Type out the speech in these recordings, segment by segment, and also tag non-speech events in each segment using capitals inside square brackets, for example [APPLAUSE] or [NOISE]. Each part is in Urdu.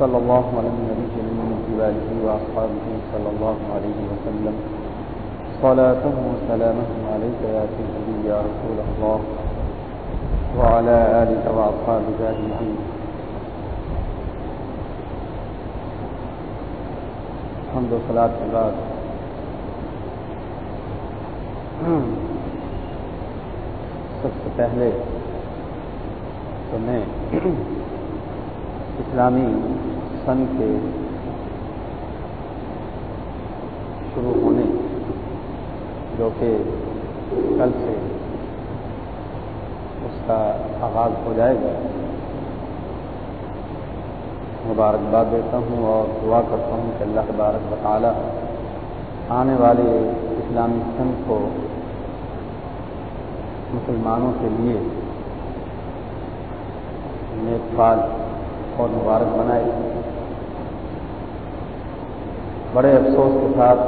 صلى الله على النبي من جباله وأصحابه صلى الله عليه وسلم. صلاته وسلامه عليك يا سيدي يا رسول الله وعلى آلك وأصحابك أجمعين. الحمد لله کے بعد سب سے پہلے تو میں اسلامی سن کے شروع ہونے جو کہ کل سے اس کا آغاز ہو جائے گا۔ مبارکباد دیتا ہوں اور دعا کرتا ہوں کہ اللہ تبارک بطالہ آنے والے اسلامی سن کو مسلمانوں کے لیے نیک فال اور مبارک بنائے۔ بڑے افسوس کے ساتھ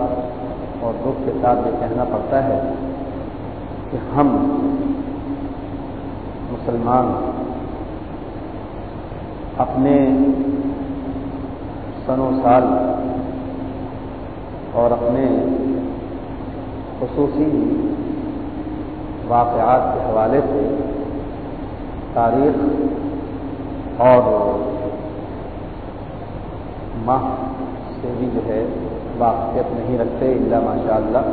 اور دکھ کے ساتھ یہ کہنا پڑتا ہے کہ ہم مسلمان اپنے سن و سال اور اپنے خصوصی واقعات کے حوالے سے تاریخ اور ماہ سے بھی جو ہے واقفیت نہیں رکھتے اللہ ماشاء اللہ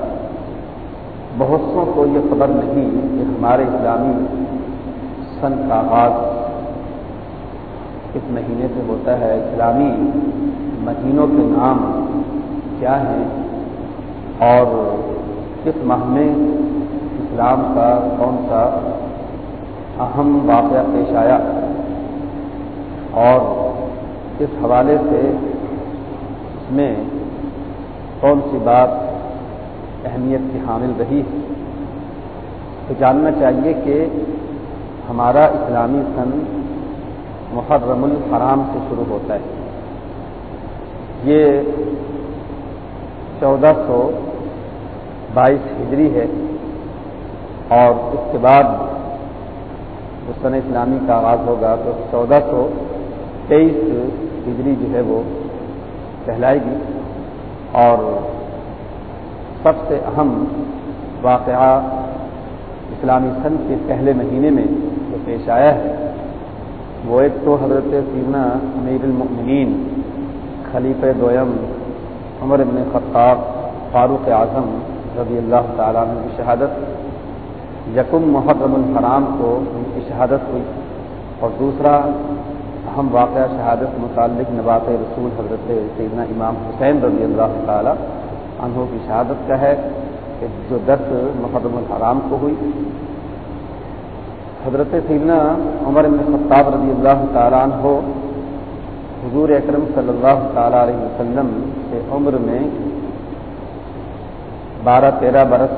بہت سو کو یہ خبر نہیں کہ ہمارے اسلامی سن کا آغاز کس مہینے سے ہوتا ہے۔ اسلامی مہینوں کے نام کیا ہیں اور کس ماہ میں اسلام کا کون سا اہم واقعہ پیش آیا؟ اور اس حوالے سے اس میں کون سی بات اہمیت کی حامل رہی ہے؟ تو جاننا چاہیے کہ ہمارا اسلامی سن محرم الحرام سے شروع ہوتا ہے۔ یہ چودہ سو بائیس ہجری ہے اور اس کے بعد جو سن اسلامی کا آغاز ہوگا تو چودہ سو تیئیس ہجری جو ہے وہ کہلائے گی۔ اور سب سے اہم واقعہ اسلامی سن کے پہلے مہینے میں جو پیش آیا ہے، وہ ایک تو حضرت سینا امیر المؤمنین خلیف دویم عمر ابن خطاب فاروق اعظم رضی اللہ تعالیٰ عنہ کی شہادت، یکم محرم الحرام کو ان کی شہادت ہوئی۔ اور دوسرا اہم واقعہ شہادت متعلق نبات رسول حضرت سیدنا امام حسین رضی اللہ تعالیٰ عنہ کی شہادت کا ہے کہ جو دس محرم الحرام کو ہوئی۔ حضرت سیدنا عمر بن خطاب رضی اللہ تعالیٰ عنہ حضور اکرم صلی اللہ تعالیٰ علیہ وسلم کے عمر میں بارہ تیرہ برس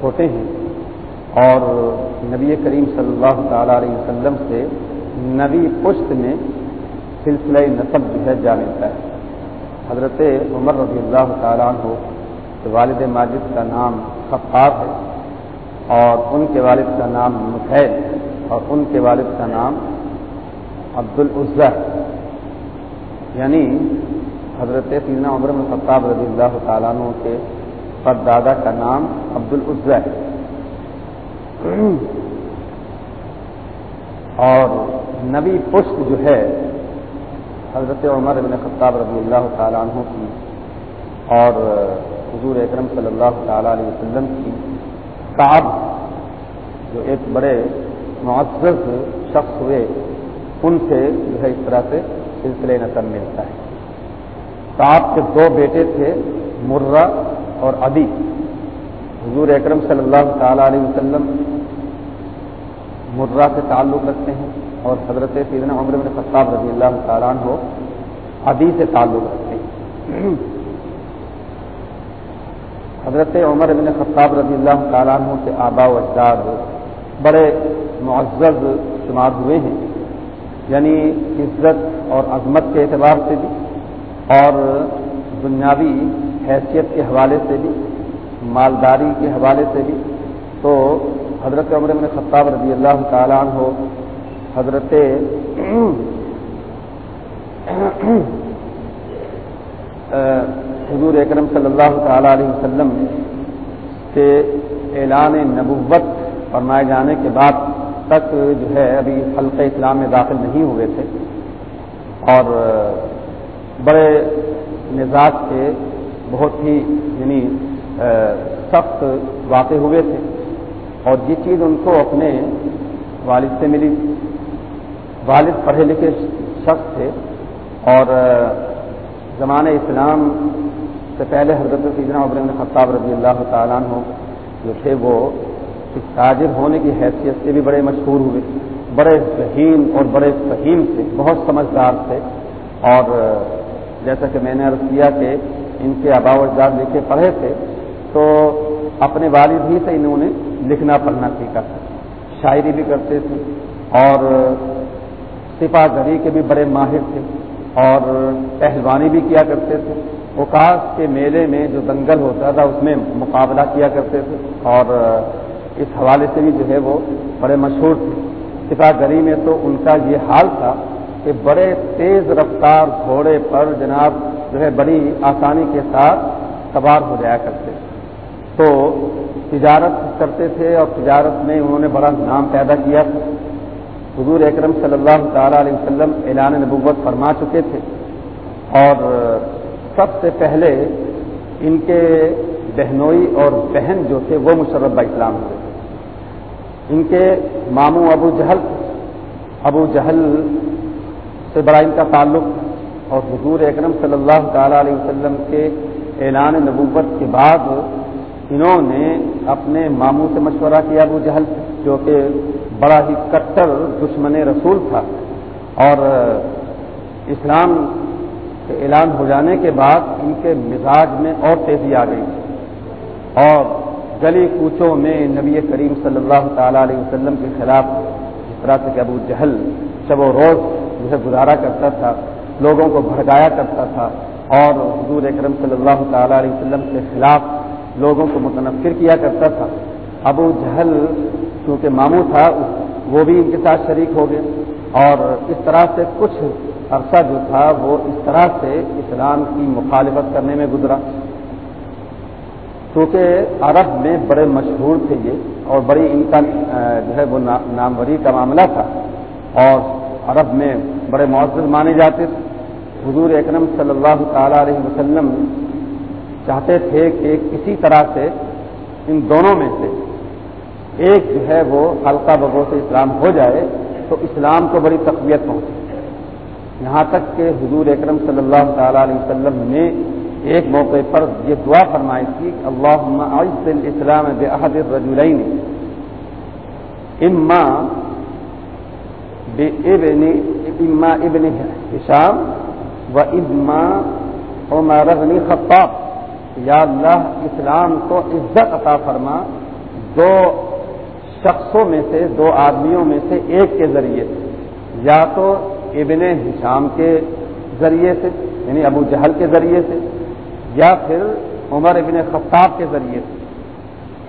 چھوٹے ہیں اور نبی کریم صلی اللہ تعالیٰ علیہ وسلم سے نبی پشت میں سلسلہ نصب جو ہے جا ملتا ہے۔ حضرت عمر رضی اللہ تعالیٰ عنہ کے والد ماجد کا نام خفاف ہے اور ان کے والد کا نام مفید اور ان کے والد کا نام عبد العزہ یعنی حضرت سیدنا عمر خطاب رضی اللہ تعالیٰ عنہ کے پر دادا کا نام عبد العزہ ہے۔ اور نبی پشت جو ہے، حضرت عمر بن خطاب رضی اللہ تعالیٰ عنہ کی اور حضور اکرم صلی اللہ تعالیٰ علیہ وسلم کی کاب جو ایک بڑے معزز شخص ہوئے، ان سے جو ہے اس طرح سے سلسلے نسل ملتا ہے۔ کاب کے دو بیٹے تھے، مرہ اور ادی حضور اکرم صلی اللہ تعالیٰ علیہ وسلم مرہ سے تعلق رکھتے ہیں اور حضرت سیدنا عمر بن خطاب رضی اللہ تعالیٰ ہو ادی سے تعلق رکھتے ہیں۔ حضرت عمر بن خطاب رضی اللہ تعالیٰ عنہ کے آبا و اجداد بڑے معزز شمار ہوئے ہیں یعنی عزت اور عظمت کے اعتبار سے بھی اور دنیاوی حیثیت کے حوالے سے بھی، مالداری کے حوالے سے بھی، تو حضرت عمر بن خطاب رضی اللہ تعالیٰ عنہ، حضرت حضور اکرم صلی اللہ تعالیٰ علیہ وسلم سے اعلان نبوت فرمائے جانے کے بعد تک جو ہے ابھی حلقہ اسلام میں داخل نہیں ہوئے تھے اور بڑے مزاج کے بہت ہی یعنی سخت واقع ہوئے تھے۔ اور یہ چیز ان کو اپنے والد سے ملی۔ والد پڑھے لکھے شخص تھے اور زمانۂ اسلام سے پہلے حضرت سیدنا عبر خطاب رضی اللہ تعالیٰ عنہ جو تھے وہ تاجر ہونے کی حیثیت سے بھی بڑے مشہور ہوئے، بڑے ذہین اور بڑے فہیم تھے، بہت سمجھدار تھے۔ اور جیسا کہ میں نے عرض کیا کہ ان کے آبا و اجداد لکھے پڑھے تھے، تو اپنے والد ہی سے انہوں نے لکھنا پڑھنا سیکھا تھا شاعری بھی کرتے تھے اور سپا گری کے بھی بڑے ماہر تھے اور پہلوانی بھی کیا کرتے تھے۔ اوکاس کے میلے میں جو دنگل ہوتا تھا، اس میں مقابلہ کیا کرتے تھے۔ اور اس حوالے سے بھی جو ہے وہ بڑے مشہور تھے۔ سپا گری میں تو ان کا یہ حال تھا کہ بڑے تیز رفتار گھوڑے پر جناب جو ہے بڑی آسانی کے ساتھ سوار ہو جایا کرتے تو تجارت کرتے تھے اور تجارت میں انہوں نے بڑا نام پیدا کیا تھا۔ حضور اکرم صلی اللہ تعالی علیہ وسلم اعلان نبوت فرما چکے تھے۔ اور سب سے پہلے ان کے بہنوئی اور بہن جو تھے وہ مشرف اسلام ہوئے ان کے ماموں ابو جہل ابو جہل سے بڑا ان کا تعلق۔ اور حضور اکرم صلی اللہ تعالی علیہ وسلم کے اعلان نبوت کے بعد انہوں نے اپنے ماموں سے مشورہ کیا ابو جہل جو کہ بڑا ہی کٹر دشمن رسول تھا۔ اور اسلام کے اعلان ہو جانے کے بعد ان کے مزاج میں اور تیزی آ گئی۔ اور گلی کوچوں میں نبی کریم صلی اللہ تعالی علیہ وسلم کے خلاف اس طرح سے کہ ابو جہل شب و روز جو ہے گزارا کرتا تھا، لوگوں کو بھڑکایا کرتا تھا، اور حضور اکرم صلی اللہ تعالی علیہ وسلم کے خلاف لوگوں کو متنفر کیا کرتا تھا۔ ابو جہل چونکہ ماموں تھا، وہ بھی ان کے ساتھ شریک ہو گئے۔ اور اس طرح سے کچھ عرصہ جو تھا، وہ اس طرح سے اسلام کی مخالفت کرنے میں گزرا۔ کیونکہ عرب میں بڑے مشہور تھے یہ، اور بڑی ان کا جو ہے وہ ناموری کا معاملہ تھا۔ اور عرب میں بڑے معزز مانے جاتے۔ تھے حضور اکرم صلی اللہ تعالی علیہ وسلم چاہتے تھے کہ کسی طرح سے ان دونوں میں سے ایک جو ہے وہ حلقہ بگو سے اسلام ہو جائے تو اسلام کو بڑی تقویت پہنچے۔ یہاں تک کہ حضور اکرم صلی اللہ تعالی علیہ وسلم نے ایک موقع پر یہ دعا فرمائی تھی اللہ عز الاسلام بحد الرجلین، اما ابن اما ابن حشام و اما عمر بن خطاب۔ یا اللہ اسلام کو عزت عطا فرما، دو شخصوں میں سے، دو آدمیوں میں سے ایک کے ذریعے سے۔ یا تو ابن حشام کے ذریعے سے یعنی ابو جہل کے ذریعے سے، یا پھر عمر ابن خطاب کے ذریعے سے۔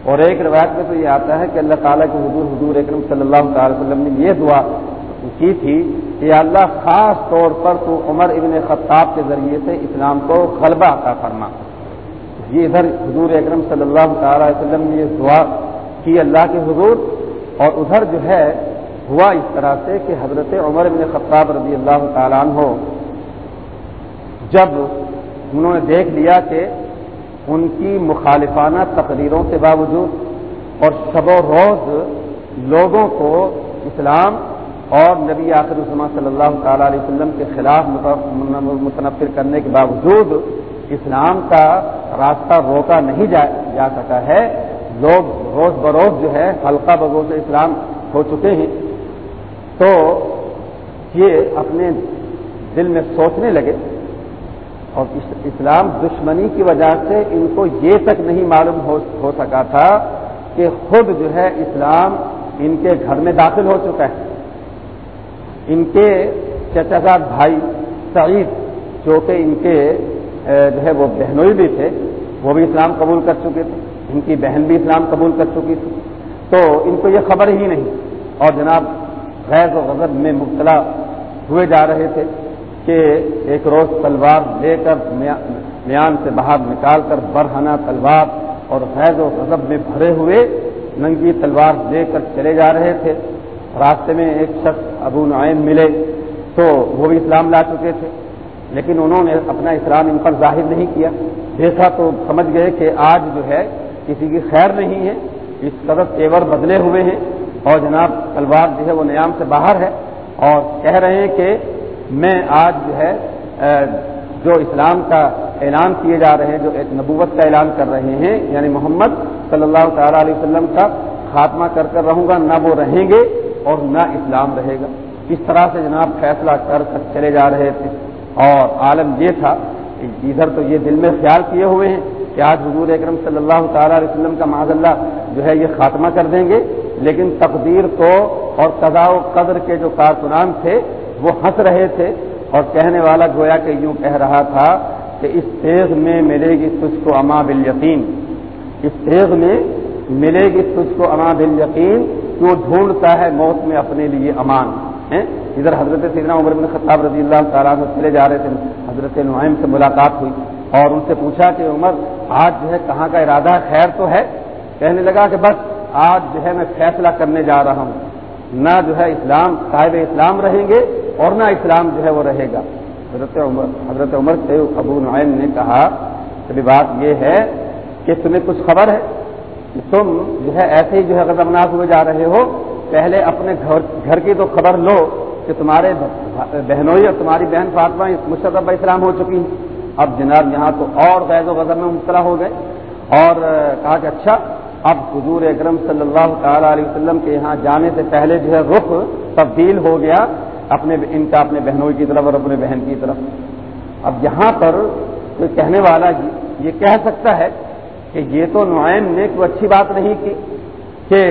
اور ایک روایت میں تو یہ آتا ہے کہ اللہ تعالیٰ کے حضور حضور اکرم صلی اللہ تعالی وسلم نے یہ دعا کی تھی کہ اللہ خاص طور پر تو عمر ابن خطاب کے ذریعے سے اسلام کو غلبہ عطا فرما۔ یہ ادھر حضور اکرم صلی اللہ تعالی وسلم نے یہ دعا کی اللہ کے حضور، اور ادھر جو ہے، ہوا اس طرح سے کہ حضرت عمر ابن خطاب رضی اللہ تعالیٰ عنہ، جب انہوں نے دیکھ لیا کہ ان کی مخالفانہ تقریروں کے باوجود اور شب و روز لوگوں کو اسلام اور نبی آخر السلم صلی اللہ تعالی علیہ وسلم کے خلاف متنفر کرنے کے باوجود اسلام کا راستہ روکا نہیں جا جا سکا ہے۔ لوگ روز بروز جو ہے حلقہ بگوز اسلام ہو چکے ہیں۔ تو یہ اپنے دل میں سوچنے لگے اور اسلام دشمنی کی وجہ سے ان کو یہ تک نہیں معلوم ہو ہو سکا تھا کہ خود جو ہے اسلام ان کے گھر میں داخل ہو چکا ہے۔ ان کے چچا زاد بھائی سعید جو کہ ان کے جو ہے وہ بہنوئی بھی تھے، وہ بھی اسلام قبول کر چکے تھے۔ ان کی بہن بھی اسلام قبول کر چکی تھی۔ تو ان کو یہ خبر ہی نہیں۔ اور جناب غیر و غضب میں مبتلا ہوئے جا رہے تھے کہ ایک روز تلوار لے کر میان سے باہر نکال کر برہنا تلوار اور فیض و غضب میں بھرے ہوئے ننگی تلوار لے کر چلے جا رہے تھے۔ راستے میں ایک شخص، ابو نعیم، ملے۔ تو وہ بھی اسلام لا چکے تھے۔ لیکن انہوں نے اپنا اسلام ان پر ظاہر نہیں کیا۔ دیکھا تو سمجھ گئے کہ آج جو ہے کسی کی خیر نہیں ہے، اس قدر تیور بدلے ہوئے ہیں۔ اور جناب تلوار جو ہے وہ نیام سے باہر ہے اور کہہ رہے ہیں کہ میں آج جو ہے جو اسلام کا اعلان کیے جا رہے ہیں، جو ایک نبوت کا اعلان کر رہے ہیں یعنی محمد صلی اللہ تعالی علیہ وسلم کا خاتمہ کر کر رہوں گا، نہ وہ رہیں گے اور نہ اسلام رہے گا۔ اس طرح سے جناب فیصلہ کر کر چلے جا رہے تھے۔ اور عالم یہ تھا کہ ادھر تو یہ دل میں خیال کیے ہوئے ہیں کہ آج حضور اکرم صلی اللہ تعالی علیہ وسلم کا معذ اللہ جو ہے یہ خاتمہ کر دیں گے، لیکن تقدیر کو اور قضاء و قدر کے جو کارکنان تھے وہ ہنس رہے تھے اور کہنے والا گویا کہ یوں کہہ رہا تھا کہ اس تیغ میں ملے گی تجھ کو اما بال یقین اس تیغ میں ملے گی تجھ کو اما بال یقین کیوں ڈھونڈتا ہے موت میں اپنے لیے امان؟ ادھر حضرت سیدنا عمر بن خطاب رضی اللہ تعالیٰ سے چلے جا رہے تھے، حضرت نعیم سے ملاقات ہوئی اور ان سے پوچھا کہ عمر، آج جو ہے کہاں کا ارادہ؟ خیر تو ہے؟ کہنے لگا کہ بس، آج جو ہے میں فیصلہ کرنے جا رہا ہوں۔ نہ جو ہے اسلام، صاحب اسلام رہیں گے اور نہ اسلام جو ہے وہ رہے گا۔ حضرت عمر حضرت عمر سے ابو نعیم نے کہا کہ بات یہ ہے کہ تمہیں کچھ خبر ہے تم جو ہے ایسے ہی جو ہے غضبناک ہوئے جا رہے ہو پہلے اپنے گھر کی تو خبر لو کہ تمہارے بہنوئی اور تمہاری بہن فاطمہ مشرف اسلام ہو چکی ہیں۔ اب جناب یہاں تو اور غیر و غضب میں مبتلا ہو گئے۔ اور کہا کہ اچھا اب حضور اکرم صلی اللہ تعالی علیہ وسلم کے یہاں جانے سے پہلے جو ہے رخ تبدیل ہو گیا اپنے ان کا اپنے بہنوں کی طرف اور اپنے بہن کی طرف۔ اب یہاں پر کوئی کہنے والا جی، یہ کہہ سکتا ہے کہ یہ تو نعیم نے کوئی اچھی بات نہیں کی کہ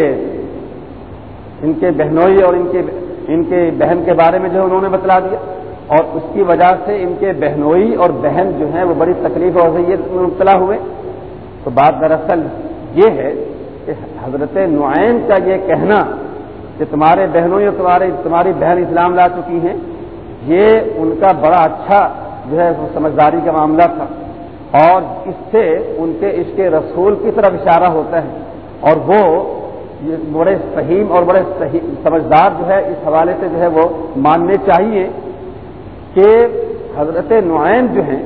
ان کے بہنوئی اور ان کے ان کے بہن کے بارے میں جو ہے انہوں نے بتلا دیا۔ اور اس کی وجہ سے ان کے بہنوئی اور بہن جو ہیں وہ بڑی تکلیف اور ذیت میں مبتلا ہوئے۔ تو بات دراصل یہ ہے کہ حضرت نعین کا یہ کہنا کہ تمہارے بہنوں یا تمہارے تمہاری بہن اسلام لا چکی ہیں، یہ ان کا بڑا اچھا جو ہے سمجھداری کا معاملہ تھا۔ اور اس سے ان کے عشق رسول کی طرف اشارہ ہوتا ہے۔ اور وہ بڑے فہیم اور بڑے سمجھدار جو ہے، اس حوالے سے جو ہے، وہ ماننے چاہیے کہ حضرت نعین جو ہیں،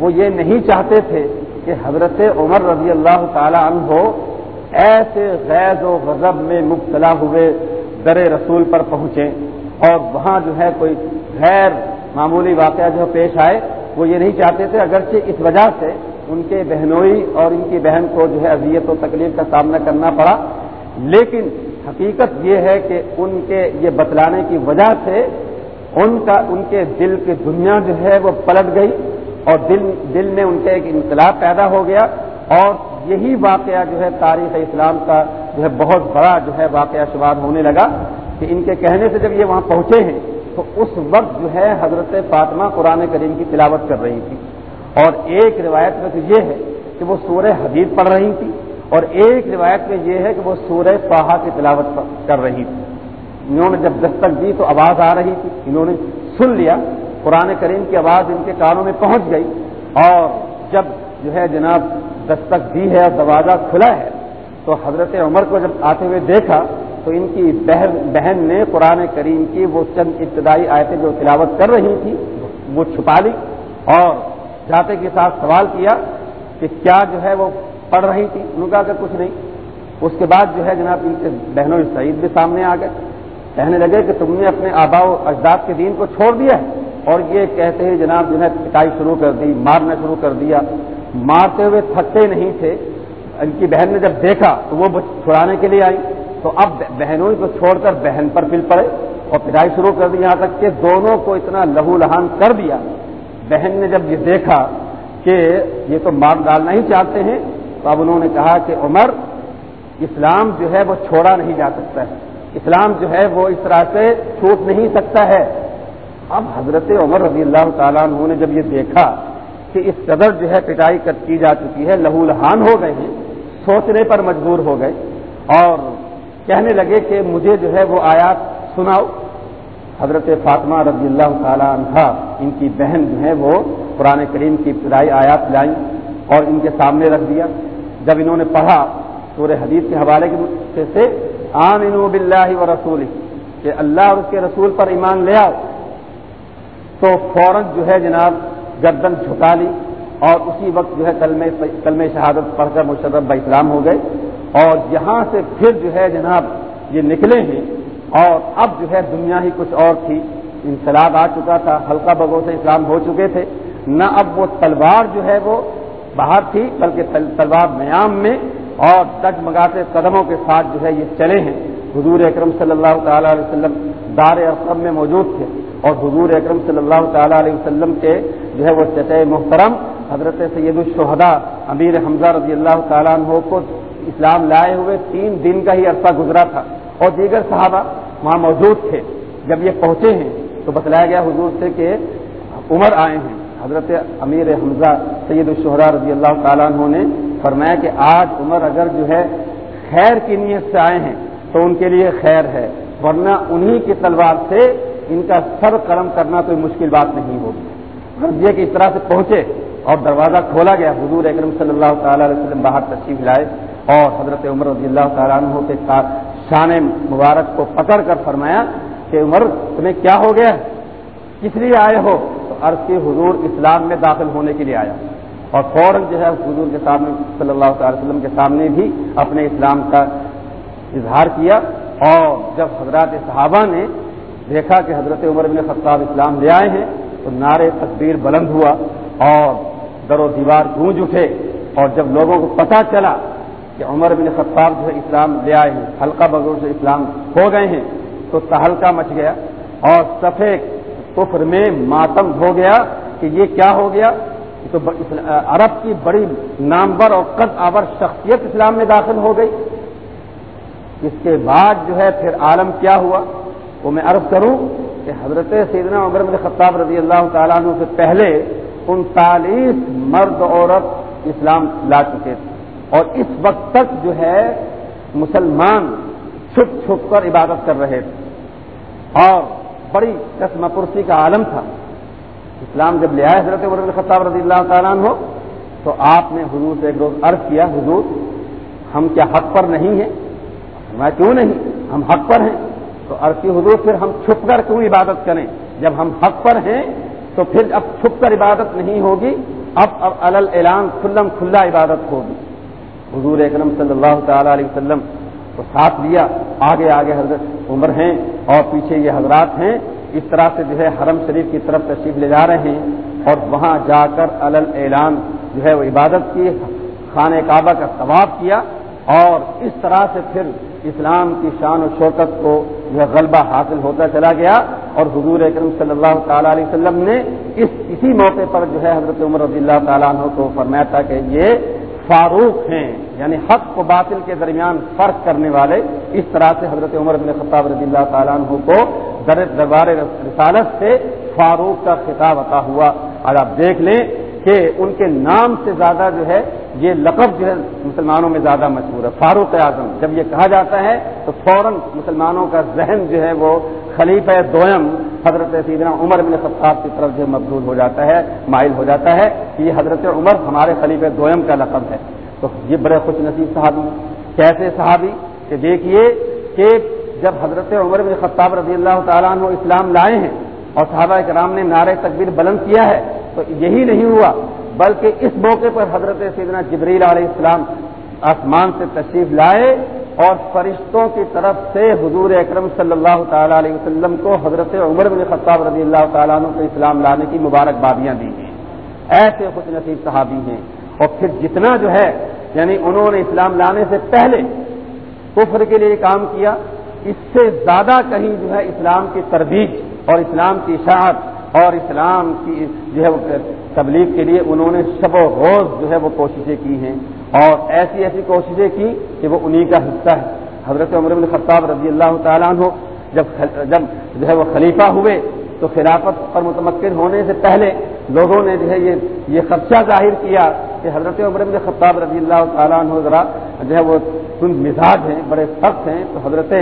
وہ یہ نہیں چاہتے تھے کہ حضرت عمر رضی اللہ تعالی عنہ ایسے غیر و غضب میں مبتلا ہوئے، در رسول پر پہنچے اور وہاں جو ہے کوئی غیر معمولی واقعہ جو پیش آئے، وہ یہ نہیں چاہتے تھے۔ اگرچہ اس وجہ سے ان کے بہنوئی اور ان کی بہن کو جو ہے اذیت و تکلیف کا سامنا کرنا پڑا لیکن حقیقت یہ ہے کہ ان کے یہ بتلانے کی وجہ سے ان کا ان کے دل کی دنیا جو ہے وہ پلٹ گئی اور دل دل میں ان کا ایک انقلاب پیدا ہو گیا اور یہی واقعہ جو ہے تاریخ اسلام کا جو ہے بہت بڑا جو ہے واقعہ شمار ہونے لگا کہ ان کے کہنے سے جب یہ وہاں پہنچے ہیں تو اس وقت جو ہے حضرت فاطمہ قرآن کریم کی تلاوت کر رہی تھی اور ایک روایت میں تو یہ ہے کہ وہ سورہ حدیث پڑھ رہی تھی اور ایک روایت میں یہ ہے کہ وہ سورہ پہا کی تلاوت کر رہی تھی۔ انہوں نے جب دستک دی تو آواز آ رہی تھی۔ انہوں نے سن لیا۔ قرآن کریم کی آواز ان کے کانوں میں پہنچ گئی۔ اور جب جو ہے جناب دستک دی ہے اور دروازہ کھلا ہے، تو حضرت عمر کو جب آتے ہوئے دیکھا، تو ان کی بہن بہن نے قرآن کریم کی وہ چند ابتدائی آیتیں جو تلاوت کر رہی تھی، وہ چھپا لی۔ اور جاتے کے ساتھ سوال کیا کہ کیا جو ہے وہ پڑھ رہی تھی، ان کا کچھ نہیں۔ اس کے بعد جو ہے جناب ان کے بہنوں سعید بھی سامنے آ گئے۔ کہنے لگے کہ تم نے اپنے آبا و اجداد کے دین کو چھوڑ دیا ہے۔ اور یہ کہتے ہیں جناب جو ہے پٹائی شروع کر دی، مارنا شروع کر دیا۔ مارتے ہوئے تھکتے نہیں تھے۔ ان کی بہن نے جب دیکھا تو وہ چھڑانے کے لیے آئی۔ تو اب بہنوں کو چھوڑ کر بہن پر پل پڑے اور پٹائی شروع کر دی۔ یہاں تک کہ دونوں کو اتنا لہو لہان کر دیا۔ بہن نے جب یہ دیکھا کہ یہ تو مار ڈالنا ہی چاہتے ہیں تو اب انہوں نے کہا کہ عمر، اسلام جو ہے وہ چھوڑا نہیں جا سکتا ہے۔ اسلام جو ہے وہ اس طرح سے چھوٹ نہیں سکتا ہے۔ اب حضرت عمر رضی اللہ تعالیٰ عنہ نے جب یہ دیکھا کہ اس قدر جو ہے پٹائی کی جا چکی ہے، لہو لہان ہو گئے ہیں، سوچنے پر مجبور ہو گئے اور کہنے لگے کہ مجھے جو ہے وہ آیات سناؤ۔ حضرت فاطمہ رضی اللہ تعالیٰ عنہ، ان کی بہن جو ہے وہ قرآن کریم کی ابتدائی آیات لائیں اور ان کے سامنے رکھ دیا۔ جب انہوں نے پڑھا سورہ حدیث کے حوالے کے سے آمنو باللہ و رسول کہ اللہ اور اس کے رسول پر ایمان لے آؤ۔ تو فوراً جو ہے جناب، گردن جھکا لی اور اسی وقت جو ہے کلم کلم شہادت پڑھ کر مشرف اسلام ہو گئے۔ اور یہاں سے پھر جو ہے جناب، یہ نکلے ہیں۔ اور اب جو ہے دنیا ہی کچھ اور تھی۔ انسلاب آ چکا تھا ہلکا بگوں سے اسلام ہو چکے تھے۔ نہ اب وہ تلوار جو ہے وہ باہر تھی، بلکہ تلوار نیام میں اور ڈگمگاتے قدموں کے ساتھ جو ہے یہ چلے ہیں۔ حضور اکرم صلی اللہ تعالی علیہ وسلم دار ارقم میں موجود تھے اور حضور اکرم صلی اللہ تعالیٰ علیہ وسلم کے جو ہے وہ چچے محترم، حضرت سید الشہدا امیر حمزہ رضی اللہ تعالیٰ عنہ کو اسلام لائے ہوئے تین دن کا ہی عرصہ گزرا تھا اور دیگر صحابہ وہاں موجود تھے۔ جب یہ پہنچے ہیں تو بتلایا گیا حضور سے کہ عمر آئے ہیں۔ حضرت امیر حمزہ سید الشہرا رضی اللہ تعالیٰ عنہ نے فرمایا کہ آج عمر اگر جو ہے خیر کی نیت سے آئے ہیں تو ان کے لیے خیر ہے، ورنہ انہی کی تلوار سے ان کا سر قلم کرنا کوئی مشکل بات نہیں ہوگی۔ یہ کہ اس طرح سے پہنچے اور دروازہ کھولا گیا، حضور اکرم صلی اللہ تعالی علیہ وسلم باہر تشریف لائے اور حضرت عمر رضی اللہ تعالیٰ عنہ کے ساتھ شان مبارک کو پکڑ کر فرمایا کہ عمر، تمہیں کیا ہو گیا؟ کس لیے آئے ہو؟ تو عرض کی حضور اسلام میں داخل ہونے کے لیے آیا۔ اور فوراً جو ہے حضور کے سامنے صلی اللہ تعالی وسلم کے سامنے بھی اپنے اسلام کا اظہار کیا اور جب حضرات صحابہ نے دیکھا کہ حضرت عمر بن خطاب اسلام لے آئے ہیں تو نعرے تقبیر بلند ہوا اور در و دیوار گونج اٹھے اور جب لوگوں کو پتہ چلا کہ عمر بن خطاب جو ہے اسلام لے آئے ہیں ہلکا بغور سے اسلام ہو گئے ہیں، تو تہلکا مچ گیا اور سفید کفر میں ماتم ہو گیا کہ یہ کیا ہو گیا؟ تو عرب کی بڑی نامور اور قد آور شخصیت اسلام میں داخل ہو گئی۔ اس کے بعد جو ہے پھر عالم کیا ہوا؟ وہ میں عرض کروں کہ حضرت سیدنا عمر بن خطاب رضی اللہ تعالیٰ عنہ سے پہلے انتالیس مرد عورت اسلام لا چکے تھے۔ اور اس وقت تک جو ہے مسلمان چھپ چھپ کر عبادت کر رہے تھے۔ اور بڑی قسم پرسی کا عالم تھا۔ اسلام جب لے آئے حضرت عمر بن خطاب رضی اللہ تعالیٰ عنہ، تو آپ نے حضور سے ایک روز عرض کیا، حضور، ہم کیا حق پر نہیں ہیں؟ میں کیوں نہیں؟ ہم حق پر ہیں. تو عرصی حضور، پھر ہم چھپ کر کیوں عبادت کریں؟ جب ہم حق پر ہیں، تو پھر اب چھپ کر عبادت نہیں ہوگی، اب اب اعلان کھلم کھلا عبادت ہوگی. حضور اکرم صلی اللہ تعالی علیہ وسلم کو ساتھ لیا، آگے آگے حضرت عمر ہیں اور پیچھے یہ حضرات ہیں اس طرح سے جو ہے حرم شریف کی طرف تشریف لے جا رہے ہیں اور وہاں جا کر اعلان جو ہے وہ عبادت کی خانہ کعبہ کا ثواب کیا اور اس طرح سے پھر اسلام کی شان و شوکت کو جو غلبہ حاصل ہوتا چلا گیا اور حضور اکرم صلی اللہ تعالی علیہ وسلم نے اس، اسی موقع پر جو ہے حضرت عمر رضی اللہ تعالیٰ عنہ کو فرمایا تھا کہ یہ فاروق ہیں یعنی حق و باطل کے درمیان فرق کرنے والے، اس طرح سے حضرت عمر بن خطاب رضی اللہ تعالیٰ عنہ کو در دربار رسالت سے فاروق کا خطاب عطا ہوا۔ اور آپ دیکھ لیں کہ ان کے نام سے زیادہ جو ہے، یہ لقب جو ہے مسلمانوں میں زیادہ مشہور ہے۔ فاروق اعظم، جب یہ کہا جاتا ہے، تو فوراً مسلمانوں کا ذہن جو ہے، وہ خلیفہ دویم حضرت سیدنا عمر بن خطاب کی طرف جو مقبول ہو جاتا ہے، مائل ہو جاتا ہے کہ یہ حضرت عمر ہمارے خلیفہ دویم کا لقب ہے۔ تو یہ بڑے خوش نصیب صحابی۔ کیسے صحابی؟ کہ دیکھیے کہ جب حضرت عمر بن خطاب رضی اللہ تعالیٰ عنہ اسلام لائے ہیں اور صحابہ کرام نے نعرے تکبیر بلند کیا ہے، تو یہی نہیں ہوا، بلکہ اس موقع پر حضرت سیدنا جبریل علیہ السلام آسمان سے تشریف لائے اور فرشتوں کی طرف سے حضور اکرم صلی اللہ تعالی علیہ وسلم کو حضرت عمر بن خطاب رضی اللہ تعالیٰ عنہ کو اسلام لانے کی مبارکبادیاں دی ہیں ایسے خوش نصیب صحابی ہیں۔ اور پھر جتنا جو ہے یعنی انہوں نے اسلام لانے سے پہلے کفر کے لیے کام کیا اس سے زیادہ کہیں جو ہے اسلام کی تردید اور اسلام کی اشاعت اور اسلام کی جو ہے وہ تبلیغ کے لیے انہوں نے شب و روز جو ہے وہ کوششیں کی ہیں اور ایسی ایسی کوششیں کی کہ وہ انہی کا حصہ ہے۔ حضرت عمر بن خطاب رضی اللہ تعالیٰ عنہ جب جب جو ہے وہ خلیفہ ہوئے تو خلافت پر متمکن ہونے سے پہلے لوگوں نے جو ہے یہ یہ خدشہ ظاہر کیا کہ حضرت عمر بن خطاب رضی اللہ تعالیٰ عنہ ذرا جو ہے وہ مزاج ہیں، بڑے سخت ہیں۔ تو حضرت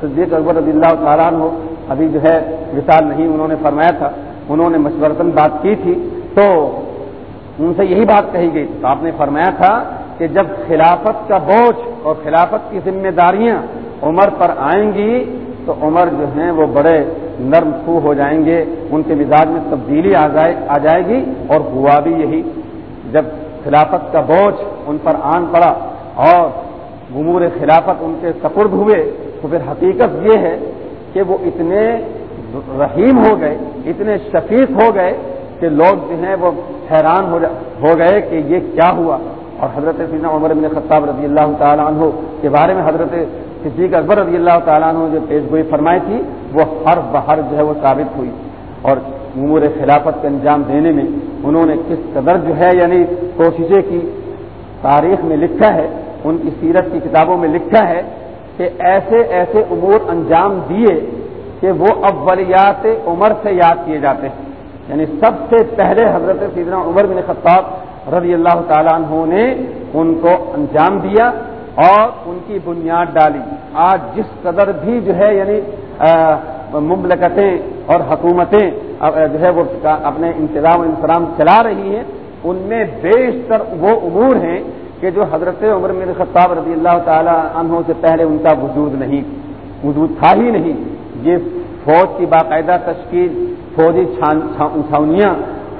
صدیق اکبر رضی اللہ تعالیٰ عنہ ابھی جو ہے مثال نہیں، انہوں نے فرمایا تھا، انہوں نے مشورتن بات کی تھی۔ تو تو ان سے یہی بات کہی گئی۔ تو آپ نے فرمایا تھا کہ جب خلافت کا بوجھ اور خلافت کی ذمہ داریاں عمر پر آئیں گی، تو عمر جو ہیں وہ بڑے نرم خو ہو جائیں گے، ان کے مزاج میں تبدیلی آ جائے گی۔ اور ہوا بھی یہی۔ جب خلافت کا بوجھ ان پر آن پڑا اور غمور خلافت ان کے سپرد ہوئے تو پھر حقیقت یہ ہے کہ وہ اتنے رحیم ہو گئے، اتنے شفیق ہو گئے کہ لوگ جو ہیں وہ حیران ہو گئے کہ یہ کیا ہوا۔ اور حضرت سینا عمر بن خطاب رضی اللہ تعالیٰ عنہ کے بارے میں حضرت صدیق اکبر رضی اللہ تعالیٰ عنہ جو پیش گوئی فرمائی تھی، وہ ہر بہر جو ہے وہ ثابت ہوئی۔ اور امور خلافت کے انجام دینے میں انہوں نے کس قدر جو ہے یعنی کوششیں کی۔ تاریخ میں لکھا ہے ان کی سیرت کی کتابوں میں لکھا ہے کہ ایسے ایسے امور انجام دیے کہ وہ اولیات عمر سے یاد کیے جاتے ہیں۔ یعنی سب سے پہلے حضرت سیدنا عمر بن خطاب رضی اللہ تعالیٰ عنہ نے ان کو انجام دیا اور ان کی بنیاد ڈالی۔ آج جس قدر بھی جو ہے یعنی مملکتیں اور حکومتیں جو ہے وہ اپنے انتظام و انتظام چلا رہی ہیں، ان میں بیشتر وہ امور ہیں کہ جو حضرت عمر بن خطاب رضی اللہ تعالی عنہ سے پہلے ان کا وجود نہیں، وجود تھا ہی نہیں۔ یہ فوج کی باقاعدہ تشکیل، فوجی چھاونیاں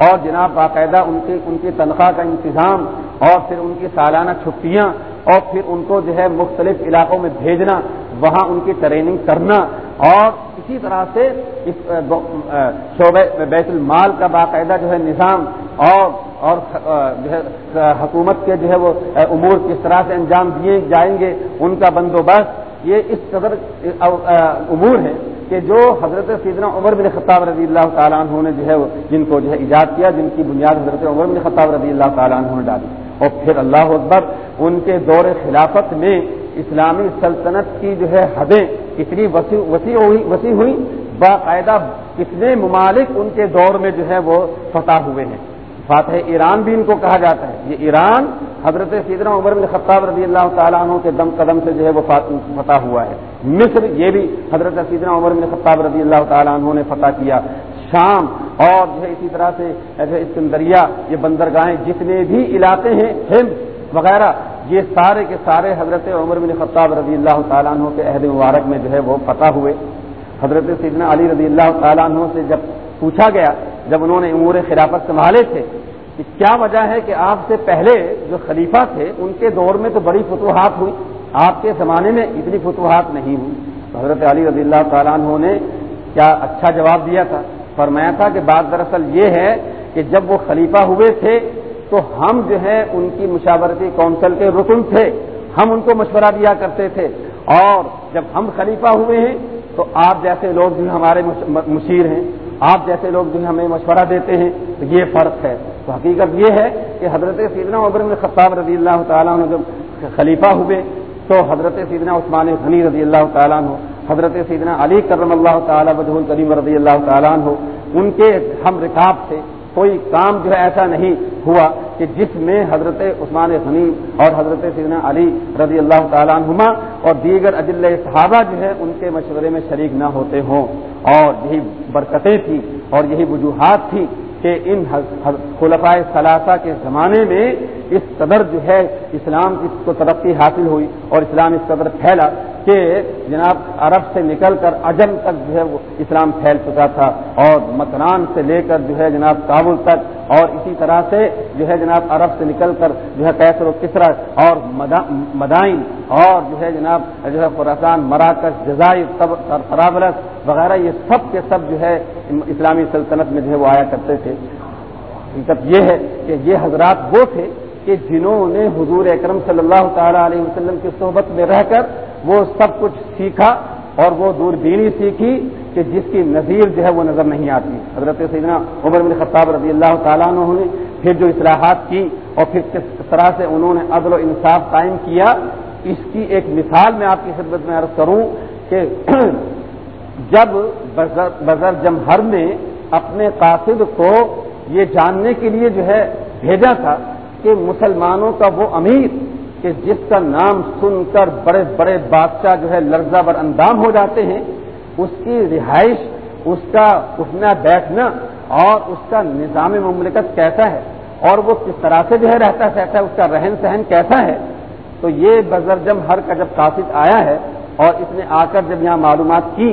اور جناب باقاعدہ ان کی ان کی تنخواہ کا انتظام اور پھر ان کی سالانہ چھٹیاں اور پھر ان کو جو ہے مختلف علاقوں میں بھیجنا، وہاں ان کی ٹریننگ کرنا اور اسی طرح سے اس شعبہ بیت المال کا باقاعدہ جو ہے نظام اور اور جو ہے حکومت کے جو ہے وہ امور کس طرح سے انجام دیے جائیں گے، ان کا بندوبست، یہ اس قدر امور ہے کہ جو حضرت سیدنا عمر بن خطاب رضی اللہ تعالیٰ عنہ نے جو ہے جن کو جو ہے ایجاد کیا، جن کی بنیاد حضرت عمر بن خطاب رضی اللہ تعالیٰ عنہ نے ڈالی۔ اور پھر اللہ اکبر ان کے دور خلافت میں اسلامی سلطنت کی جو ہے حدیں کتنی وسیع ہوئی وسیع ہوئی، باقاعدہ کتنے ممالک ان کے دور میں جو ہے وہ فتح ہوئے ہیں۔ فاتح ایران بھی ان کو کہا جاتا ہے۔ یہ ایران حضرت سیدنا عمر بن خطاب رضی اللہ تعالیٰ عنہ کے دم قدم سے جو ہے وہ فتح ہوا ہے۔ مصر، یہ بھی حضرت سیدنا عمر بن خطاب رضی اللہ تعالیٰ عنہ نے فتح کیا۔ شام اور جو ہے اسی طرح سے اسکندریا یہ بندرگاہیں، جتنے بھی علاقے ہیں، ہند وغیرہ، یہ سارے کے سارے حضرت عمر بن خطاب رضی اللہ تعالیٰ عنہ کے عہد مبارک میں جو ہے وہ فتح ہوئے۔ حضرت سیدنا علی رضی اللہ تعالیٰ عنہ سے جب پوچھا گیا، جب انہوں نے امور خلافت سنبھالے تھے کہ کیا وجہ ہے کہ آپ سے پہلے جو خلیفہ تھے، ان کے دور میں تو بڑی فتوحات ہوئی، آپ کے زمانے میں اتنی فتوحات نہیں ہوئی۔ حضرت علی رضی اللہ تعالیٰ عنہ نے کیا اچھا جواب دیا تھا؟ فرمایا تھا کہ بات دراصل یہ ہے کہ جب وہ خلیفہ ہوئے تھے، تو ہم جو ہے ان کی مشاورتی کونسل کے رکن تھے۔ ہم ان کو مشورہ دیا کرتے تھے۔ اور جب ہم خلیفہ ہوئے ہیں، تو آپ جیسے لوگ جو ہمارے مشیر ہیں۔ آپ جیسے لوگ جو ہمیں مشورہ دیتے ہیں، تو یہ فرق ہے۔ تو حقیقت یہ ہے کہ حضرت سیدنا عبر خطاب رضی اللہ تعالیٰ عنہ جب خلیفہ ہوئے، تو حضرت سیدنا عثمان غنی رضی اللہ تعالیٰ عنہ، حضرت سیدنا علی کرم اللہ تعالیٰ وجہ الکریم رضی اللہ تعالیٰ عنہ، ان کے ہم رکاب سے کوئی کام جو ہے ایسا نہیں ہوا کہ جس میں حضرت عثمان غنی اور حضرت سیدنا علی رضی اللہ تعالیٰ عنہما اور دیگر اجل صحابہ جو ہے ان کے مشورے میں شریک نہ ہوتے ہوں اور یہی برکتیں تھیں اور یہی وجوہات تھی کہ ان خلفائے ثلاثہ کے زمانے میں اس قدر جو ہے اسلام کی کو ترقی حاصل ہوئی اور اسلام اس قدر پھیلا کہ جناب عرب سے نکل کر اجم تک جو ہے وہ اسلام پھیل چکا تھا اور مکران سے لے کر جو ہے جناب کابل تک اور اسی طرح سے جو ہے جناب عرب سے نکل کر جو ہے کیسر و کسرا اور مدائن اور جو ہے جناب جو ہے خوراسان مراکش، جزائر فرابرس وغیرہ یہ سب کے سب جو ہے اسلامی سلطنت میں جو ہے وہ آیا کرتے تھے۔ حقیقت یہ ہے کہ یہ حضرات وہ تھے کہ جنہوں نے حضور اکرم صلی اللہ تعالی علیہ وسلم کی صحبت میں رہ کر وہ سب کچھ سیکھا اور وہ دور بینی سیکھی کہ جس کی نظیر جو ہے وہ نظر نہیں آتی۔ حضرت سیدنا عمر بن خطاب رضی اللہ تعالیٰ عنہ نے پھر جو اصلاحات کی اور پھر کس طرح سے انہوں نے عدل و انصاف قائم کیا، اس کی ایک مثال میں آپ کی خدمت میں عرض کروں کہ [CLEARS THROAT] جب بزر جمہر نے اپنے قاصد کو یہ جاننے کے لیے جو ہے بھیجا تھا کہ مسلمانوں کا وہ امیر کہ جس کا نام سن کر بڑے بڑے بادشاہ جو ہے لرزہ بر اندام ہو جاتے ہیں، اس کی رہائش، اس کا اٹھنا بیٹھنا اور اس کا نظام مملکت کیسا ہے، اور وہ کس طرح سے جو ہے رہتا سہتا ہے، اس کا رہن سہن کیسا ہے، تو یہ بزرجم ہر کا جب قاصد آیا ہے اور اس نے آ کر جب یہاں معلومات کی،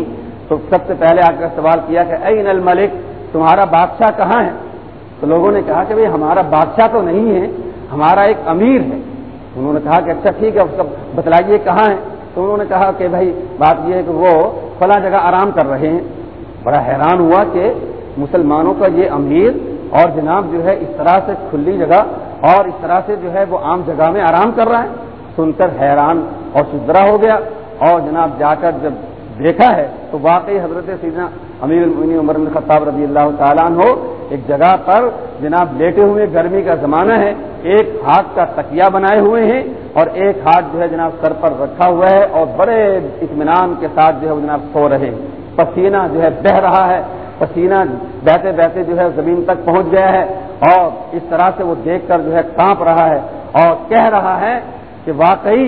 تو سب سے پہلے آ کر سوال کیا کہ اے ان الملک، تمہارا بادشاہ کہاں ہے؟ تو لوگوں نے کہا کہ بھائی ہمارا بادشاہ تو نہیں ہے، ہمارا ایک امیر ہے انہوں نے کہا کہ اچھا ٹھیک ہے، اس کا بتلائیے کہاں ہے تو انہوں نے کہا کہ بھائی، بات یہ ہے کہ وہ فلاں جگہ آرام کر رہے ہیں۔ بڑا حیران ہوا کہ مسلمانوں کا یہ امیر اور جناب جو ہے، اس طرح سے کھلی جگہ اور اس طرح سے جو ہے، وہ عام جگہ میں آرام کر رہا ہے۔ سن کر حیران اور سدرا ہو گیا۔ اور جناب، جا کر جب دیکھا ہے، تو واقعی حضرت سیدنا امیر المین عمر خطاب رضی اللہ تعالیٰ ہو ایک جگہ پر جناب لیٹے ہوئے گرمی کا زمانہ ہے، ایک ہاتھ کا تکیا بنائے ہوئے ہیں اور ایک ہاتھ جو ہے جناب سر پر رکھا ہوا ہے اور بڑے اطمینان کے ساتھ جو ہے وہ جناب سو رہے ہیں۔ پسینہ جو ہے بہ رہا ہے، پسینہ بہتے بہتے جو ہے زمین تک پہنچ گیا ہے اور اس طرح سے وہ دیکھ کر جو ہے کانپ رہا ہے اور کہہ رہا ہے کہ واقعی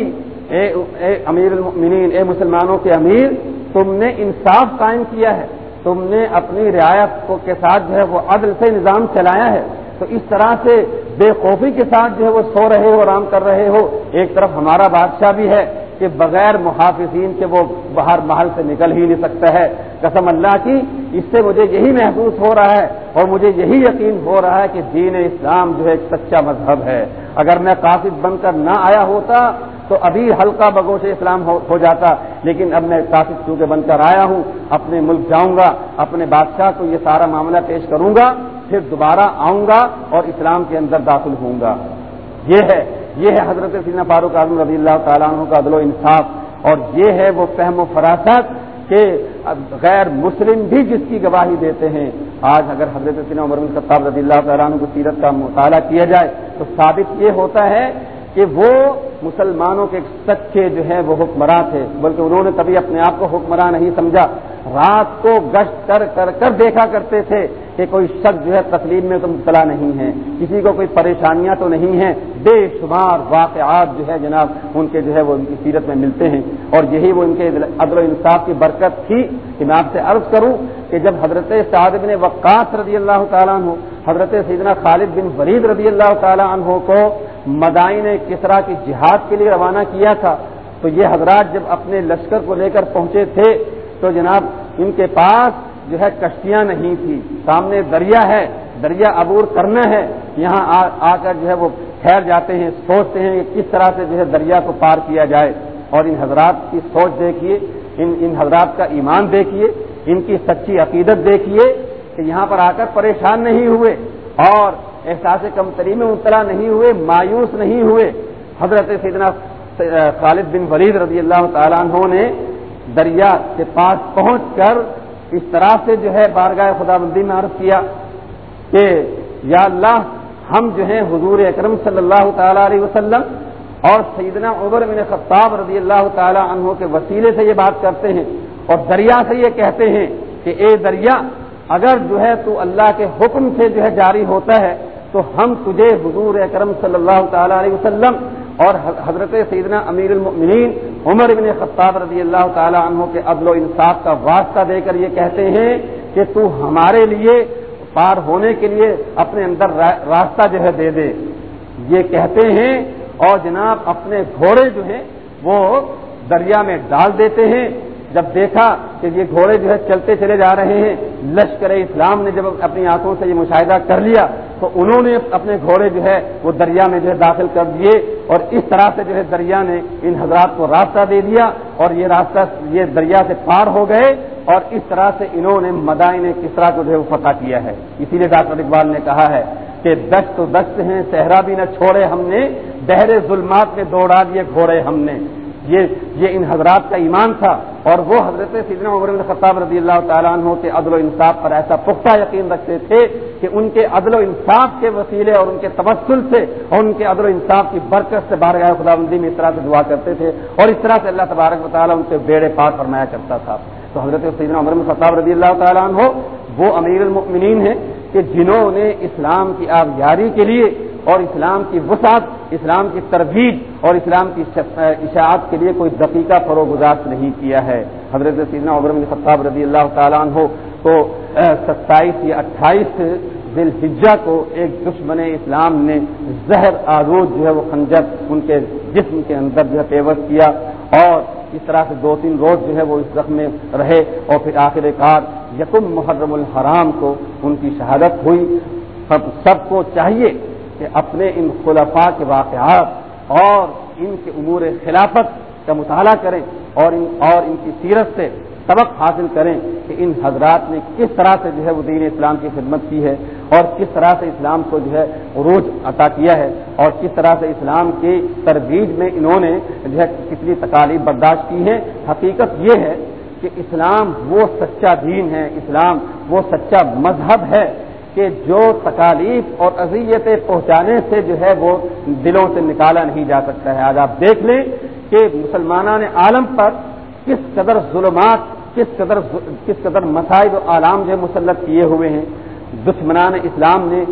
اے اے امیر المؤمنین، اے مسلمانوں کے امیر، تم نے انصاف قائم کیا ہے۔ تم نے اپنی رعایت کو کے ساتھ جو ہے وہ عدل سے نظام چلایا ہے تو اس طرح سے بے خوفی کے ساتھ جو ہے وہ سو رہے ہو آرام کر رہے ہو۔ ایک طرف ہمارا بادشاہ بھی ہے کہ بغیر محافظین کے وہ باہر محل سے نکل ہی نہیں سکتا ہے۔ قسم اللہ کی، اس سے مجھے یہی محسوس ہو رہا ہے اور مجھے یہی یقین ہو رہا ہے کہ دین اسلام جو ہے ایک سچا مذہب ہے۔ اگر میں قاصد بن کر نہ آیا ہوتا تو ابھی ہلکا بگوش اسلام ہو جاتا، لیکن اب میں قاصد چونکہ بن کر آیا ہوں، اپنے ملک جاؤں گا، اپنے بادشاہ کو یہ سارا معاملہ پیش کروں گا، پھر دوبارہ آؤں گا اور اسلام کے اندر داخل ہوں گا۔ یہ ہے یہ ہے حضرت سینا فاروق اعظم رضی اللہ تعالیٰ عنہ کا عدل و انصاف، اور یہ ہے وہ فہم و فراست کہ غیر مسلم بھی جس کی گواہی دیتے ہیں، آج اگر حضرت سینا عمر خطاب رضی اللہ تعالیٰ عنہ کو سیرت کا مطالعہ کیا جائے، تو ثابت یہ ہوتا ہے کہ وہ مسلمانوں کے سچے جو ہیں وہ حکمراں تھے، بلکہ انہوں نے کبھی اپنے آپ کو حکمراں نہیں سمجھا۔ رات کو گشت کر کر کر دیکھا کرتے تھے کہ کوئی شخص جو ہے تسلیم میں تو مبتلا نہیں ہے، کسی کو کوئی پریشانیاں تو نہیں ہیں۔ بے شمار واقعات جو ہے جناب، ان کے جو ہے وہ ان کی سیرت میں ملتے ہیں۔ اور یہی وہ ان کے عدل و انصاف کی برکت تھی کہ میں آپ سے عرض کروں کہ جب حضرت سعد بن وقاص رضی اللہ تعالیٰ عنہ، حضرت سیدنا خالد بن فرید رضی اللہ تعالیٰ عنہ کو مدائن کسرا کی جہاد کے لیے روانہ کیا تھا تو یہ حضرات جب اپنے لشکر کو لے کر پہنچے تھے تو جناب ان کے پاس جو ہے کشتیاں نہیں تھی سامنے دریا ہے، دریا عبور کرنا ہے۔ یہاں آ کر جو ہے وہ ٹھہر جاتے ہیں، سوچتے ہیں کہ کس طرح سے جو ہے دریا کو پار کیا جائے۔ اور ان حضرات کی سوچ دیکھیے، ان ان حضرات کا ایمان دیکھیے، ان کی سچی عقیدت دیکھیے کہ یہاں پر آ کر پریشان نہیں ہوئے۔ اور احساس کمتری میں مبتلا نہیں ہوئے، مایوس نہیں ہوئے۔ حضرت سیدنا خالد بن ولید رضی اللہ تعالیٰ عنہ نے دریا کے پاس پہنچ کر اس طرح سے جو ہے بارگاہ خدا بندی میں عرض کیا کہ، یا اللہ، ہم جو ہیں حضور اکرم صلی اللہ تعالی علیہ وسلم اور سیدنا عمر بن خطاب رضی اللہ تعالی عنہ کے وسیلے سے یہ بات کرتے ہیں اور دریا سے یہ کہتے ہیں کہ، اے دریا، اگر جو ہے تو اللہ کے حکم سے جو ہے جاری ہوتا ہے تو ہم تجھے حضور اکرم صلی اللہ تعالی علیہ وسلم اور حضرت سیدنا امیر المؤمنین عمر بن خطاب رضی اللہ تعالی عنہ کے عدل و انصاف کا واسطہ دے کر یہ کہتے ہیں کہ تو ہمارے لیے پار ہونے کے لیے اپنے اندر راستہ جو ہے دے دے۔ یہ کہتے ہیں اور جناب اپنے گھوڑے جو ہیں وہ دریا میں ڈال دیتے ہیں۔ جب دیکھا کہ یہ گھوڑے جو ہے چلتے چلے جا رہے ہیں، لشکر اسلام نے جب اپنی آنکھوں سے یہ مشاہدہ کر لیا تو انہوں نے اپنے گھوڑے جو ہے وہ دریا میں جو ہے داخل کر دیے اور اس طرح سے جو ہے دریا نے ان حضرات کو راستہ دے دیا اور یہ راستہ یہ دریا سے پار ہو گئے اور اس طرح سے انہوں نے مدائن کس طرح کو جو ہے وہ فتح کیا ہے۔ اسی لیے ڈاکٹر اقبال نے کہا ہے کہ دست تو دست ہیں، صحرا بھی نہ چھوڑے ہم نے بہرے ظلمات میں دوڑا دیے گھوڑے ہم نے۔ یہ یہ ان حضرات کا ایمان تھا اور وہ حضرت سیدنا عمر بن خطاب رضی اللہ تعالیٰ عنہ کے عدل و انصاف پر ایسا پختہ یقین رکھتے تھے کہ ان کے عدل و انصاف کے وسیلے اور ان کے تبسل سے اور ان کے عدل و انصاف کی برکت سے بار گاہ خدا بندی میں اس طرح سے دعا کرتے تھے اور اس طرح سے اللہ تبارک و تعالیٰ ان کے بیڑے پاک فرمایا کرتا تھا۔ تو حضرت سیدنا عمر بن خطاب رضی اللہ تعالیٰ عنہ وہ امیر المؤمنین ہیں کہ جنہوں نے اسلام کی آبیاری کے لیے اور اسلام کی وسعت، اسلام کی ترویج اور اسلام کی اشاعت کے لیے کوئی دقیقہ فروغ گزار نہیں کیا ہے۔ حضرت سیدنا عمر بن خطاب رضی اللہ تعالیٰ عنہ تو ستائیس یا اٹھائیس دل کو ایک دشمن اسلام نے زہر آلود جو ہے وہ خنجر ان کے جسم کے اندر جو ہے پیوس کیا اور اس طرح سے دو تین روز جو ہے وہ اس زخم میں رہے اور پھر آخر کار یکم محرم الحرام کو ان کی شہادت ہوئی۔ سب سب کو چاہیے کہ اپنے ان خلفاء کے واقعات اور ان کے امور خلافت کا مطالعہ کریں اور ان اور ان کی سیرت سے سبق حاصل کریں کہ ان حضرات نے کس طرح سے جو ہے وہ دین اسلام کی خدمت کی ہے اور کس طرح سے اسلام کو جو ہے عروج عطا کیا ہے اور کس طرح سے اسلام کی ترویج میں انہوں نے جو ہے کتنی تکالیف برداشت کی ہے حقیقت یہ ہے کہ اسلام وہ سچا دین ہے، اسلام وہ سچا مذہب ہے کہ جو تکالیف اور اذیتیں پہنچانے سے جو ہے وہ دلوں سے نکالا نہیں جا سکتا ہے۔ آج آپ دیکھ لیں کہ مسلمانان عالم پر کس قدر ظلمات، کس قدر کس قدر مسائل و عالم جو مسلط کیے ہوئے ہیں۔ دشمنان اسلام نے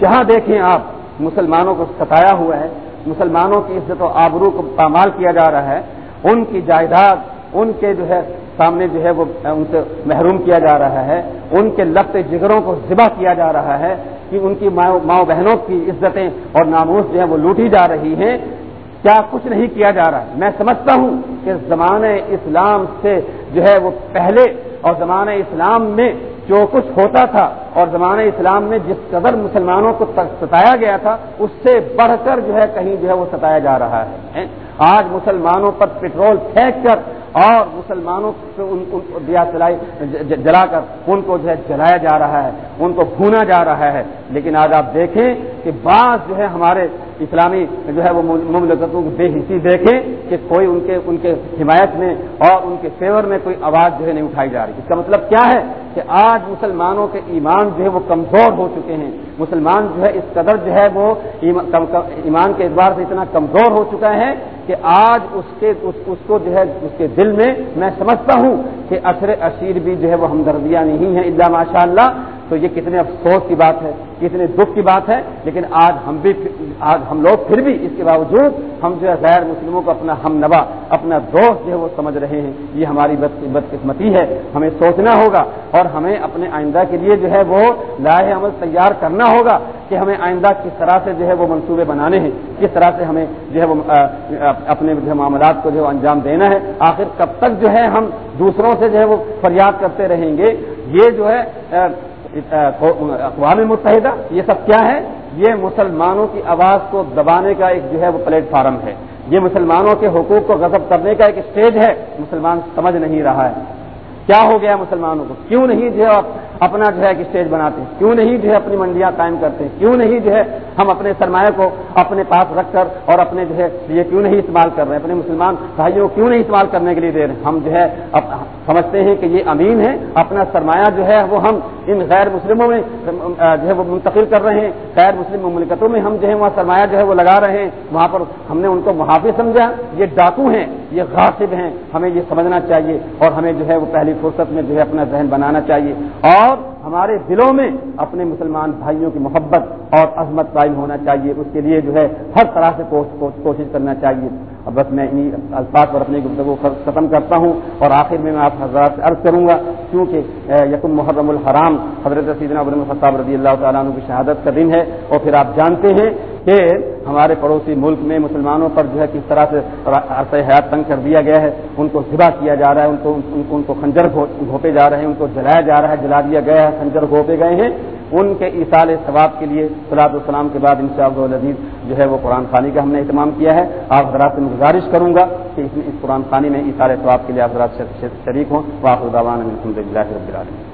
جہاں دیکھیں آپ، مسلمانوں کو ستایا ہوا ہے، مسلمانوں کی عزت و آبرو کو پامال کیا جا رہا ہے۔ ان کی جائیداد، ان کے جو ہے سامنے جو ہے وہ ان سے محروم کیا جا رہا ہے، ان کے لفظ جگروں کو ذبح کیا جا رہا ہے کہ ان کی ماؤں بہنوں کی عزتیں اور ناموس جو ہے وہ لوٹی جا رہی ہیں۔ کیا کچھ نہیں کیا جا رہا؟ ہے میں سمجھتا ہوں کہ زمانۂ اسلام سے جو ہے وہ پہلے اور زمانۂ اسلام میں جو کچھ ہوتا تھا اور زمانۂ اسلام میں جس قدر مسلمانوں کو ستایا گیا تھا، اس سے بڑھ کر جو ہے کہیں جو ہے وہ ستایا جا رہا ہے۔ آج مسلمانوں پر پٹرول پھینک کر اور مسلمانوں سے ان کو دیا چلائی جلا کر ان کو جو ہے جلایا جا رہا ہے، ان کو بھونا جا رہا ہے۔ لیکن آج آپ دیکھیں کہ بعض جو ہے ہمارے اسلامی جو ہے وہ مملکتوں کو بے حصی دیکھیں کہ کوئی ان کے ان کے حمایت میں اور ان کے فیور میں کوئی آواز جو ہے نہیں اٹھائی جا رہی۔ اس کا مطلب کیا ہے کہ آج مسلمانوں کے ایمان جو ہے وہ کمزور ہو چکے ہیں۔ مسلمان جو ہے اس قدر جو ہے وہ ایمان کے اعتبار سے اتنا کمزور ہو چکا ہے کہ آج اس کے اس, اس کو جو ہے اس کے دل میں میں سمجھتا ہوں کہ اثر اشیر بھی جو ہے وہ ہمدردیاں نہیں ہیں اللہ ماشاء اللہ تو یہ کتنے افسوس کی بات ہے، کتنے دکھ کی بات ہے، لیکن آج ہم بھی آج ہم لوگ پھر بھی اس کے باوجود ہم جو ہے غیر مسلموں کو اپنا ہم نوا اپنا دوست جو ہے وہ سمجھ رہے ہیں۔ یہ ہماری بدقسمتی ہے، ہمیں سوچنا ہوگا اور ہمیں اپنے آئندہ کے لیے جو ہے وہ لاہ عمل تیار کرنا ہوگا کہ ہمیں آئندہ کس طرح سے جو ہے وہ منصوبے بنانے ہیں، کس طرح سے ہمیں جو ہے وہ اپنے جو معاملات کو جو ہے انجام دینا ہے۔ آخر کب تک جو ہے ہم دوسروں سے جو ہے وہ فریاد کرتے رہیں گے؟ یہ جو ہے اقوام متحدہ، یہ سب کیا ہے؟ یہ مسلمانوں کی آواز کو دبانے کا ایک جو ہے وہ پلیٹ فارم ہے۔ یہ مسلمانوں کے حقوق کو غضب کرنے کا ایک اسٹیج ہے۔ مسلمان سمجھ نہیں رہا ہے۔ کیا ہو گیا مسلمانوں کو؟ کیوں نہیں جو اپنا جو ہے ایک اسٹیج بناتے ہیں کیوں نہیں جو ہے اپنی منڈیاں قائم کرتے ہیں کیوں نہیں جو ہے ہم اپنے سرمایہ کو اپنے پاس رکھ کر اور اپنے جو ہے یہ کیوں نہیں استعمال کر رہے ہیں اپنے مسلمان بھائیوں کو کیوں نہیں استعمال کرنے کے لیے دے رہے ہیں ہم جو ہے سمجھتے ہیں کہ یہ امین ہے اپنا سرمایہ جو ہے وہ ہم ان غیر مسلموں میں جو ہے وہ منتقل کر رہے ہیں غیر مسلم مملکتوں میں ہم جو ہے وہاں سرمایہ جو ہے وہ لگا رہے ہیں وہاں پر ہم نے ان کو محافظ سمجھا یہ ڈاکو ہیں یہ غاصب ہیں ہمیں یہ سمجھنا چاہیے اور ہمیں جو ہے وہ پہلی فرصت میں جو ہے اپنا ذہن بنانا چاہیے اور ہمارے دلوں میں اپنے مسلمان بھائیوں کی محبت اور عظمت قائم ہونا چاہیے، اس کے لیے جو ہے ہر طرح سے کوشش کرنا چاہیے۔ اب بس میں انہیں الفاظ پر اپنی گفتگو ختم کرتا ہوں اور آخر میں میں آپ حضرات سے عرض کروں گا کیونکہ یقم محرم الحرام، حضرت سیدنا ابن الخطاب رضی اللہ تعالیٰ عنہ کی شہادت کا دن ہے اور پھر آپ جانتے ہیں کہ ہمارے پڑوسی ملک میں مسلمانوں پر جو ہے کس طرح سے عرصۂ حیات تنگ کر دیا گیا ہے، ان کو ذبح کیا جا رہا ہے، ان کو ان کو خنجر گھوپے جا رہے ہیں، ان کو جلایا جا رہا ہے، جلا دیا گیا ہے، خنجر گھوپے گئے ہیں۔ ان کے اصال ثواب کے لیے صلاح السلام کے بعد ان شاء اللہ جو ہے وہ قرآن خانی کا ہم نے اہتمام کیا ہے۔ آپ حضرات سے میں گزارش کروں گا کہ اس میں اس قرآن خانی میں اصال ثواب کے لیے آپ حضرات شریک ہوں۔ واقع الحمد للہ رب العالمین۔